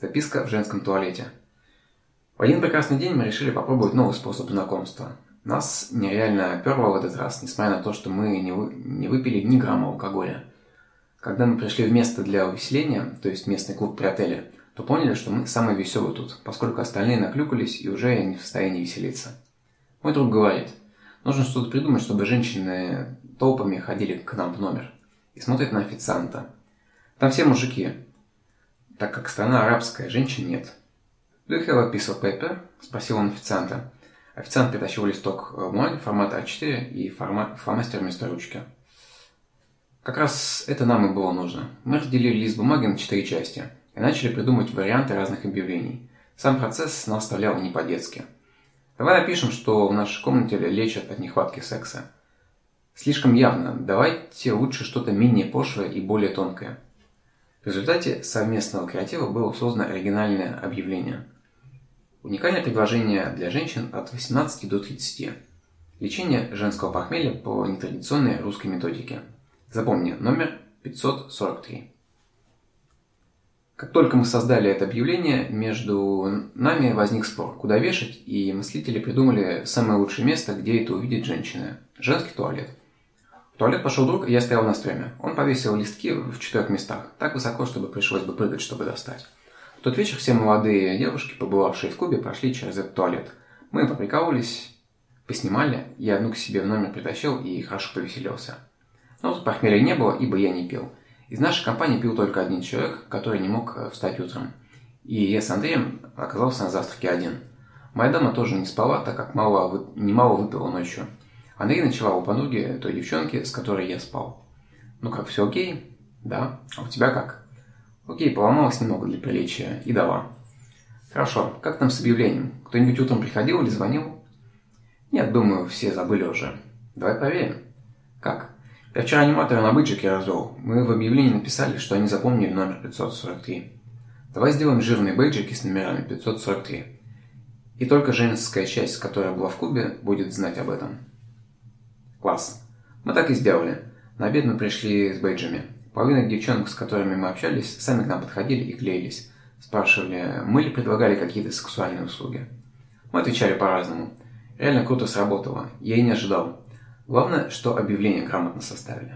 Записка в женском туалете. В один прекрасный день мы решили попробовать новый способ знакомства. Нас нереально перло в этот раз, несмотря на то, что мы не, вы... не выпили ни грамма алкоголя. Когда мы пришли в место для увеселения, то есть местный клуб при отеле, то поняли, что мы самые веселые тут, поскольку остальные наклюкались и уже не в состоянии веселиться. Мой друг говорит, нужно что-то придумать, чтобы женщины толпами ходили к нам в номер и смотрят на официанта. Там все мужики, так как страна арабская, женщин нет. «Do you have a piece of paper?» – спросил он официанта. Официант притащил листок бумаги формата А4 и формат, фломастер вместо ручки. Как раз это нам и было нужно. Мы разделили лист бумаги на четыре части и начали придумывать варианты разных объявлений. Сам процесс нас оставлял не по-детски. Давай напишем, что в нашей комнате лечат от нехватки секса. Слишком явно. Давайте лучше что-то менее пошлое и более тонкое. В результате совместного креатива было создано оригинальное объявление. Уникальное предложение для женщин от 18 до 30. Лечение женского похмелья по нетрадиционной русской методике. Запомни, номер 543. Как только мы создали это объявление, между нами возник спор, куда вешать, и мыслители придумали самое лучшее место, где это увидит женщина – женский туалет. Туалет пошел друг, и я стоял на стреме. Он повесил листки в четырех местах, так высоко, чтобы пришлось бы прыгать, чтобы достать. В тот вечер все молодые девушки, побывавшие в клубе, прошли через этот туалет. Мы поприкалывались, поснимали, я одну к себе в номер притащил и хорошо повеселился. Но тут похмелья не было, ибо я не пил. Из нашей компании пил только один человек, который не мог э, встать утром. И я с Андреем оказался на завтраке один. Моя дама тоже не спала, так как мало, немало выпила ночью. Андрей ночевал у подруги той девчонки, с которой я спал. Ну как, все окей? Да. А у тебя как? Окей, поломалась немного для приличия. И дала. Хорошо. Как там с объявлением? Кто-нибудь утром приходил или звонил? Нет, думаю, все забыли уже. Давай проверим. Как? Я вчера аниматора на быджике развел. Мы в объявлении написали, что они запомнили номер 543. Давай сделаем жирные бейджики с номерами 543. И только женская часть, которая была в клубе, будет знать об этом. Класс. Мы так и сделали. На обед мы пришли с бейджами. Половина девчонок, с которыми мы общались, сами к нам подходили и клеились. Спрашивали, мы ли предлагали какие-то сексуальные услуги. Мы отвечали по-разному. Реально круто сработало. Я и не ожидал. Главное, что объявление грамотно составили.